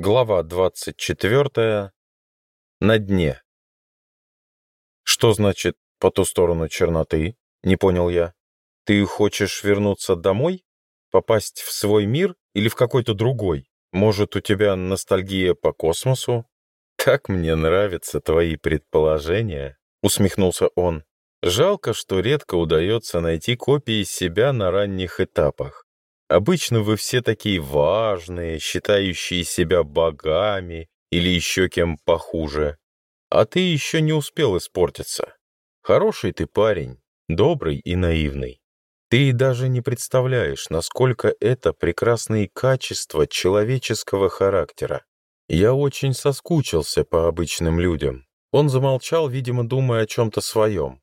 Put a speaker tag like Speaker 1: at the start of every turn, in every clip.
Speaker 1: Глава 24. На дне. «Что значит «по ту сторону черноты»?» — не понял я. «Ты хочешь вернуться домой? Попасть в свой мир или в какой-то другой? Может, у тебя ностальгия по космосу?» «Так мне нравятся твои предположения», — усмехнулся он. «Жалко, что редко удается найти копии себя на ранних этапах. Обычно вы все такие важные, считающие себя богами или еще кем похуже. А ты еще не успел испортиться. Хороший ты парень, добрый и наивный. Ты даже не представляешь, насколько это прекрасные качества человеческого характера. Я очень соскучился по обычным людям. Он замолчал, видимо, думая о чем-то своем.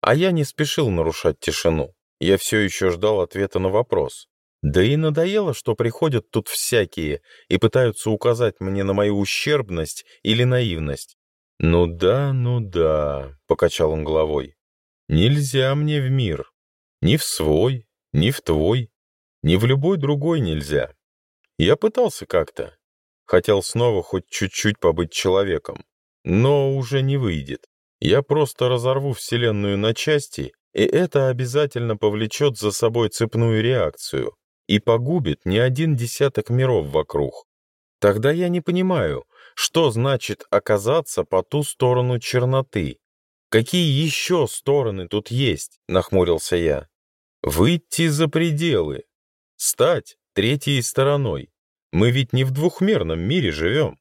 Speaker 1: А я не спешил нарушать тишину. Я все еще ждал ответа на вопрос. Да и надоело, что приходят тут всякие и пытаются указать мне на мою ущербность или наивность. «Ну да, ну да», — покачал он головой. «Нельзя мне в мир. Ни в свой, ни в твой, ни в любой другой нельзя. Я пытался как-то. Хотел снова хоть чуть-чуть побыть человеком. Но уже не выйдет. Я просто разорву Вселенную на части, и это обязательно повлечет за собой цепную реакцию и погубит не один десяток миров вокруг. Тогда я не понимаю, что значит оказаться по ту сторону черноты. Какие еще стороны тут есть, нахмурился я. Выйти за пределы. Стать третьей стороной. Мы ведь не в двухмерном мире живем.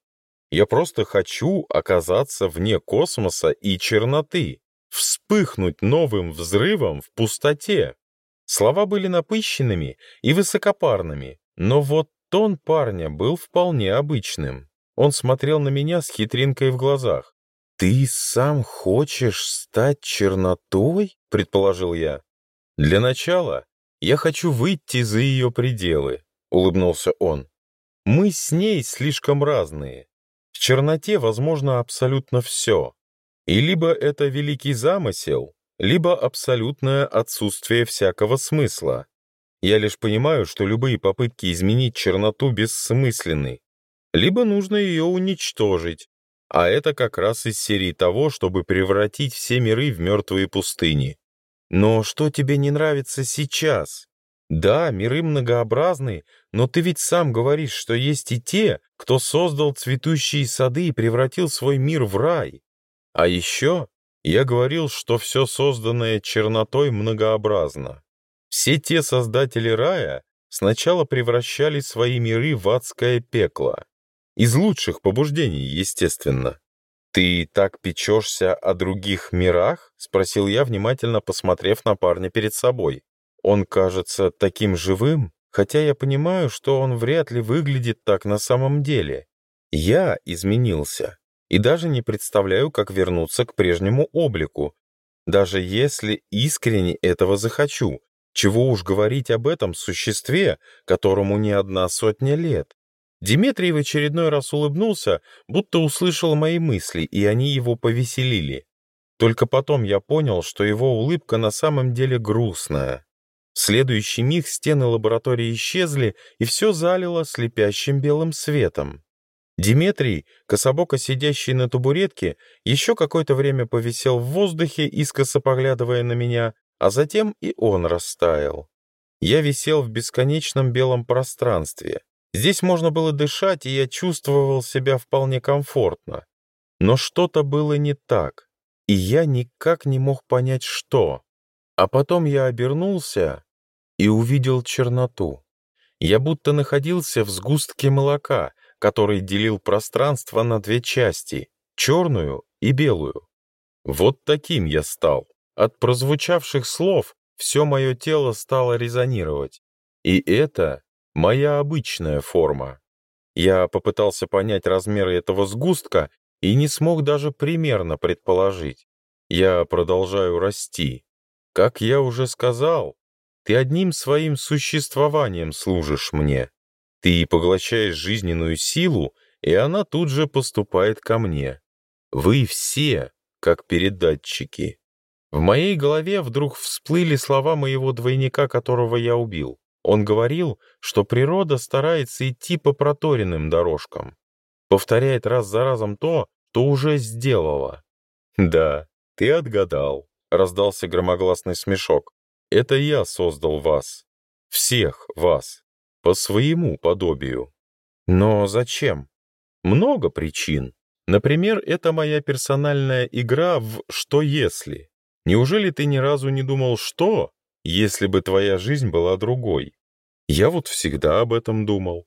Speaker 1: Я просто хочу оказаться вне космоса и черноты, вспыхнуть новым взрывом в пустоте. Слова были напыщенными и высокопарными, но вот тон парня был вполне обычным. Он смотрел на меня с хитринкой в глазах. «Ты сам хочешь стать чернотой?» — предположил я. «Для начала я хочу выйти за ее пределы», — улыбнулся он. «Мы с ней слишком разные. В черноте возможно абсолютно все. И либо это великий замысел, либо абсолютное отсутствие всякого смысла. Я лишь понимаю, что любые попытки изменить черноту бессмысленны. Либо нужно ее уничтожить, а это как раз из серии того, чтобы превратить все миры в мертвые пустыни. Но что тебе не нравится сейчас? Да, миры многообразны, но ты ведь сам говоришь, что есть и те, кто создал цветущие сады и превратил свой мир в рай. А еще я говорил, что все созданное чернотой многообразно. Все те создатели рая сначала превращали свои миры в адское пекло. Из лучших побуждений, естественно. «Ты так печешься о других мирах?» — спросил я, внимательно посмотрев на парня перед собой. «Он кажется таким живым, хотя я понимаю, что он вряд ли выглядит так на самом деле. Я изменился и даже не представляю, как вернуться к прежнему облику, даже если искренне этого захочу. Чего уж говорить об этом существе, которому не одна сотня лет. Дмитрий в очередной раз улыбнулся, будто услышал мои мысли, и они его повеселили. Только потом я понял, что его улыбка на самом деле грустная. В следующий миг стены лаборатории исчезли, и все залило слепящим белым светом. Диметрий, кособоко сидящий на табуретке, еще какое-то время повисел в воздухе, искоса поглядывая на меня, а затем и он растаял. Я висел в бесконечном белом пространстве. Здесь можно было дышать, и я чувствовал себя вполне комфортно. Но что-то было не так, и я никак не мог понять, что. А потом я обернулся и увидел черноту. Я будто находился в сгустке молока — который делил пространство на две части — черную и белую. Вот таким я стал. От прозвучавших слов все мое тело стало резонировать. И это моя обычная форма. Я попытался понять размеры этого сгустка и не смог даже примерно предположить. Я продолжаю расти. Как я уже сказал, ты одним своим существованием служишь мне. Ты поглощаешь жизненную силу, и она тут же поступает ко мне. Вы все, как передатчики. В моей голове вдруг всплыли слова моего двойника, которого я убил. Он говорил, что природа старается идти по проторенным дорожкам. Повторяет раз за разом то, что уже сделала. «Да, ты отгадал», — раздался громогласный смешок. «Это я создал вас. Всех вас» по своему подобию. Но зачем? Много причин. Например, это моя персональная игра в «Что если?». Неужели ты ни разу не думал, что, если бы твоя жизнь была другой? Я вот всегда об этом думал.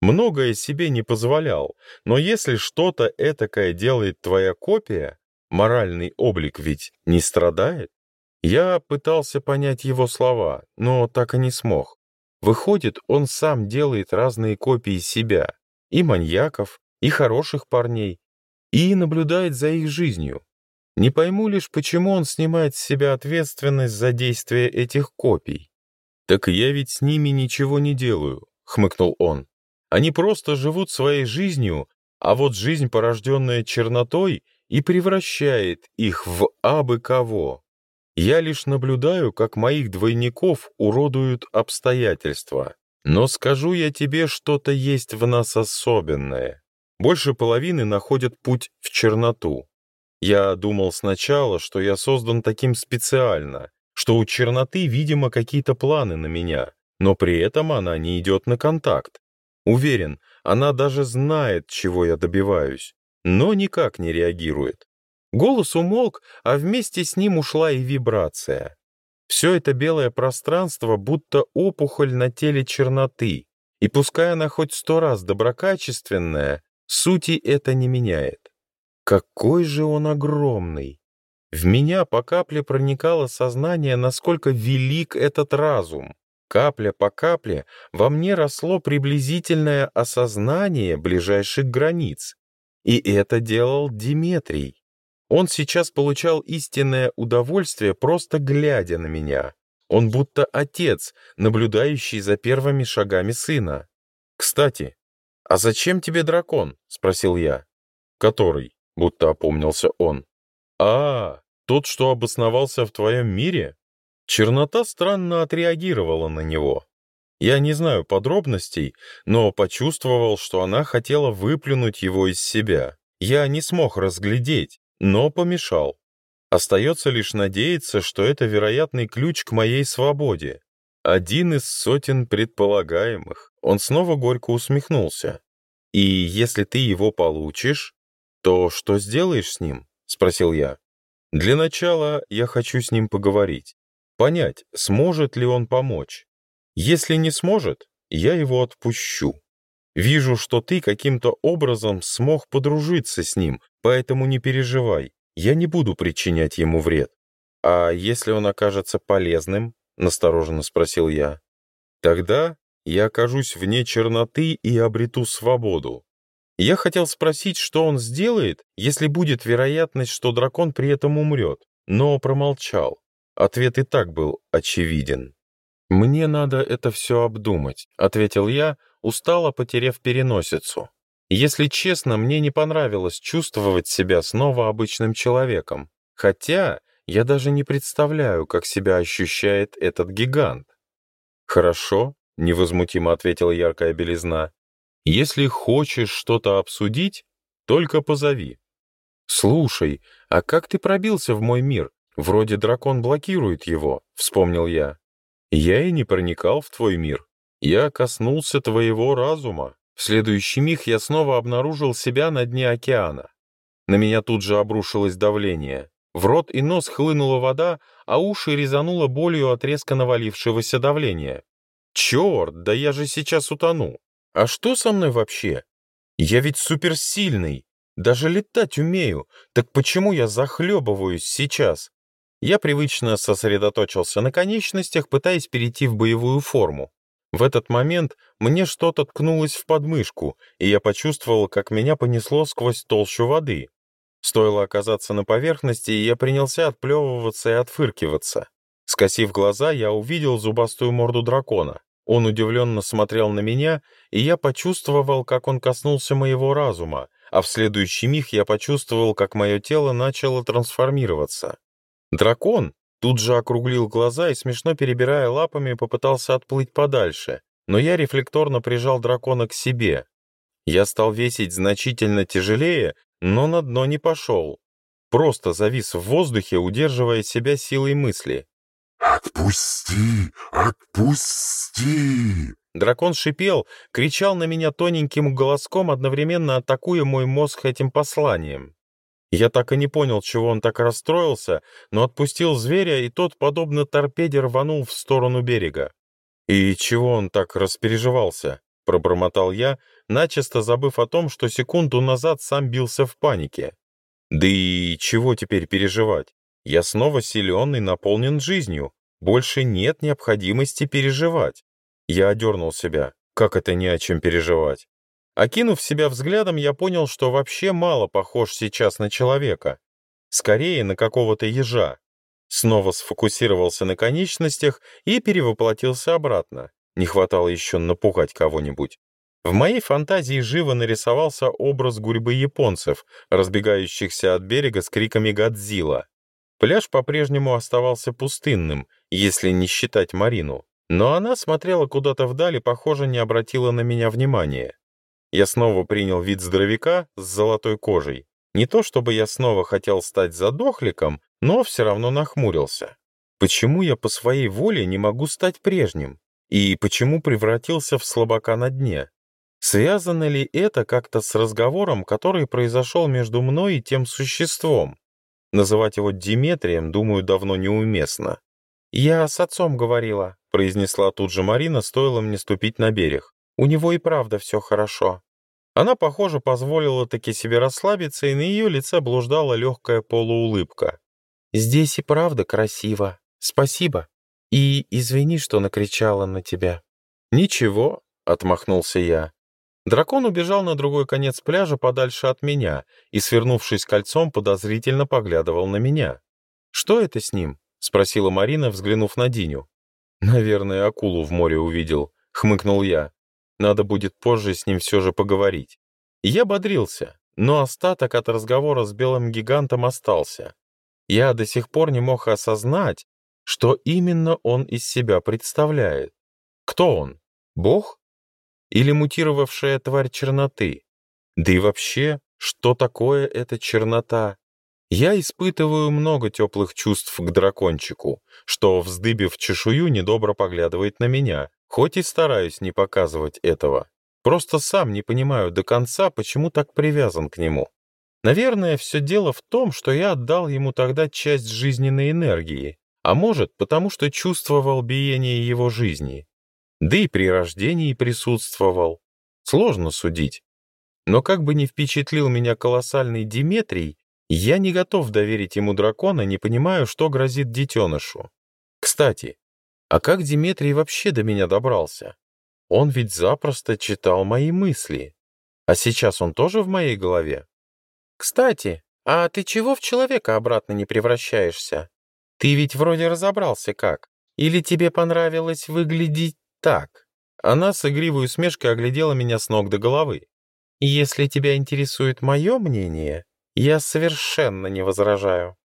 Speaker 1: Многое себе не позволял, но если что-то этакое делает твоя копия, моральный облик ведь не страдает? Я пытался понять его слова, но так и не смог. Выходит, он сам делает разные копии себя, и маньяков, и хороших парней, и наблюдает за их жизнью. Не пойму лишь, почему он снимает с себя ответственность за действия этих копий. «Так я ведь с ними ничего не делаю», — хмыкнул он. «Они просто живут своей жизнью, а вот жизнь, порожденная чернотой, и превращает их в абы кого». Я лишь наблюдаю, как моих двойников уродуют обстоятельства. Но скажу я тебе, что-то есть в нас особенное. Больше половины находят путь в черноту. Я думал сначала, что я создан таким специально, что у черноты, видимо, какие-то планы на меня, но при этом она не идет на контакт. Уверен, она даже знает, чего я добиваюсь, но никак не реагирует. Голос умолк, а вместе с ним ушла и вибрация. Все это белое пространство будто опухоль на теле черноты, и пускай она хоть сто раз доброкачественная, сути это не меняет. Какой же он огромный! В меня по капле проникало сознание, насколько велик этот разум. Капля по капле во мне росло приблизительное осознание ближайших границ. И это делал Диметрий. Он сейчас получал истинное удовольствие, просто глядя на меня. Он будто отец, наблюдающий за первыми шагами сына. «Кстати, а зачем тебе дракон?» — спросил я. «Который?» — будто опомнился он. «А, тот, что обосновался в твоем мире?» Чернота странно отреагировала на него. Я не знаю подробностей, но почувствовал, что она хотела выплюнуть его из себя. Я не смог разглядеть, но помешал. Остается лишь надеяться, что это вероятный ключ к моей свободе. Один из сотен предполагаемых. Он снова горько усмехнулся. «И если ты его получишь, то что сделаешь с ним?» — спросил я. «Для начала я хочу с ним поговорить. Понять, сможет ли он помочь. Если не сможет, я его отпущу. Вижу, что ты каким-то образом смог подружиться с ним, поэтому не переживай, я не буду причинять ему вред. А если он окажется полезным, — настороженно спросил я, — тогда я окажусь вне черноты и обрету свободу. Я хотел спросить, что он сделает, если будет вероятность, что дракон при этом умрет, но промолчал. Ответ и так был очевиден. «Мне надо это все обдумать», — ответил я, устало потеряв переносицу. Если честно, мне не понравилось чувствовать себя снова обычным человеком, хотя я даже не представляю, как себя ощущает этот гигант. «Хорошо», — невозмутимо ответила яркая белизна. «Если хочешь что-то обсудить, только позови». «Слушай, а как ты пробился в мой мир? Вроде дракон блокирует его», — вспомнил я. «Я и не проникал в твой мир. Я коснулся твоего разума». В следующий миг я снова обнаружил себя на дне океана. На меня тут же обрушилось давление. В рот и нос хлынула вода, а уши резануло болью от резко навалившегося давления. «Черт, да я же сейчас утону! А что со мной вообще? Я ведь суперсильный, даже летать умею, так почему я захлебываюсь сейчас?» Я привычно сосредоточился на конечностях, пытаясь перейти в боевую форму. В этот момент мне что-то ткнулось в подмышку, и я почувствовал, как меня понесло сквозь толщу воды. Стоило оказаться на поверхности, и я принялся отплевываться и отфыркиваться. Скосив глаза, я увидел зубастую морду дракона. Он удивленно смотрел на меня, и я почувствовал, как он коснулся моего разума, а в следующий миг я почувствовал, как мое тело начало трансформироваться. Дракон, Тут же округлил глаза и, смешно перебирая лапами, попытался отплыть подальше, но я рефлекторно прижал дракона к себе. Я стал весить значительно тяжелее, но на дно не пошел. Просто завис в воздухе, удерживая себя силой мысли.
Speaker 2: «Отпусти! Отпусти!»
Speaker 1: Дракон шипел, кричал на меня тоненьким голоском, одновременно атакуя мой мозг этим посланием. Я так и не понял, чего он так расстроился, но отпустил зверя, и тот, подобно торпеде, рванул в сторону берега. «И чего он так распереживался?» — пробормотал я, начисто забыв о том, что секунду назад сам бился в панике. «Да и чего теперь переживать? Я снова силен и наполнен жизнью. Больше нет необходимости переживать». Я одернул себя. Как это не о чем переживать? Окинув себя взглядом, я понял, что вообще мало похож сейчас на человека. Скорее, на какого-то ежа. Снова сфокусировался на конечностях и перевоплотился обратно. Не хватало еще напугать кого-нибудь. В моей фантазии живо нарисовался образ гурьбы японцев, разбегающихся от берега с криками «Годзилла». Пляж по-прежнему оставался пустынным, если не считать Марину. Но она смотрела куда-то вдали, похоже, не обратила на меня внимания. Я снова принял вид здоровяка с золотой кожей. Не то чтобы я снова хотел стать задохликом, но все равно нахмурился. Почему я по своей воле не могу стать прежним? И почему превратился в слабака на дне? Связано ли это как-то с разговором, который произошел между мной и тем существом? Называть его Диметрием, думаю, давно неуместно. «Я с отцом говорила», — произнесла тут же Марина, стоило мне ступить на берег. У него и правда все хорошо. Она, похоже, позволила таки себе расслабиться, и на ее лице блуждала легкая полуулыбка. «Здесь и правда красиво. Спасибо. И извини, что накричала на тебя». «Ничего», — отмахнулся я. Дракон убежал на другой конец пляжа подальше от меня и, свернувшись кольцом, подозрительно поглядывал на меня. «Что это с ним?» — спросила Марина, взглянув на Диню. «Наверное, акулу в море увидел», — хмыкнул я. Надо будет позже с ним все же поговорить. Я бодрился, но остаток от разговора с белым гигантом остался. Я до сих пор не мог осознать, что именно он из себя представляет. Кто он? Бог? Или мутировавшая тварь черноты? Да и вообще, что такое эта чернота? Я испытываю много теплых чувств к дракончику, что, вздыбив чешую, недобро поглядывает на меня. Хоть и стараюсь не показывать этого, просто сам не понимаю до конца, почему так привязан к нему. Наверное, все дело в том, что я отдал ему тогда часть жизненной энергии, а может, потому что чувствовал биение его жизни. Да и при рождении присутствовал. Сложно судить. Но как бы не впечатлил меня колоссальный Диметрий, я не готов доверить ему дракона, не понимаю, что грозит детенышу. Кстати, а как Дмитрий вообще до меня добрался? Он ведь запросто читал мои мысли. А сейчас он тоже в моей голове? Кстати, а ты чего в человека обратно не превращаешься? Ты ведь вроде разобрался как. Или тебе понравилось выглядеть так? Она с игривой усмешкой оглядела меня с ног до головы. Если тебя интересует мое мнение, я совершенно не возражаю.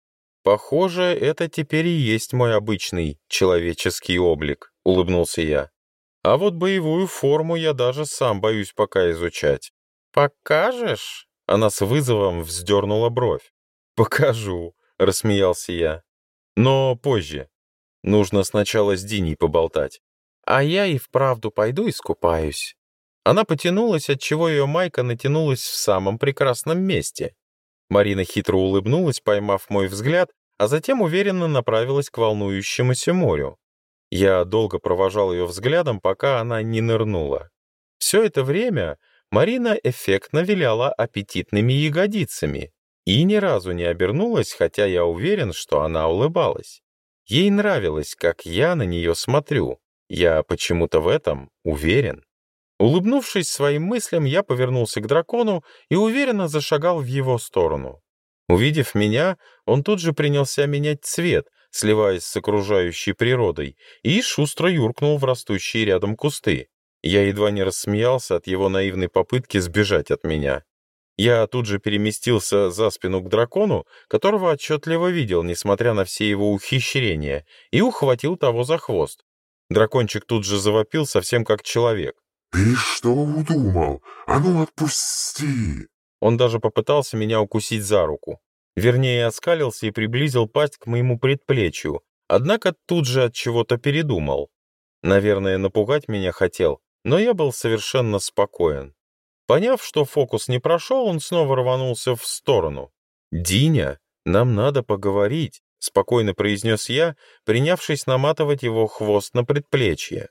Speaker 1: «Похоже, это теперь и есть мой обычный человеческий облик», — улыбнулся я. «А вот боевую форму я даже сам боюсь пока изучать». «Покажешь?» — она с вызовом вздернула бровь. «Покажу», — рассмеялся я. «Но позже. Нужно сначала с Диней поболтать». «А я и вправду пойду искупаюсь». Она потянулась, отчего ее майка натянулась в самом прекрасном месте — Марина хитро улыбнулась, поймав мой взгляд, а затем уверенно направилась к волнующемуся морю. Я долго провожал ее взглядом, пока она не нырнула. Все это время Марина эффектно виляла аппетитными ягодицами и ни разу не обернулась, хотя я уверен, что она улыбалась. Ей нравилось, как я на нее смотрю. Я почему-то в этом уверен. Улыбнувшись своим мыслям, я повернулся к дракону и уверенно зашагал в его сторону. Увидев меня, он тут же принялся менять цвет, сливаясь с окружающей природой, и шустро юркнул в растущие рядом кусты. Я едва не рассмеялся от его наивной попытки сбежать от меня. Я тут же переместился за спину к дракону, которого отчетливо видел, несмотря на все его ухищрения, и ухватил того за хвост. Дракончик тут же завопил совсем как человек.
Speaker 2: «Ты что удумал? А ну отпусти!»
Speaker 1: Он даже попытался меня укусить за руку. Вернее, оскалился и приблизил пасть к моему предплечью, однако тут же от чего-то передумал. Наверное, напугать меня хотел, но я был совершенно спокоен. Поняв, что фокус не прошел, он снова рванулся в сторону. «Диня, нам надо поговорить», — спокойно произнес я, принявшись наматывать его хвост на предплечье.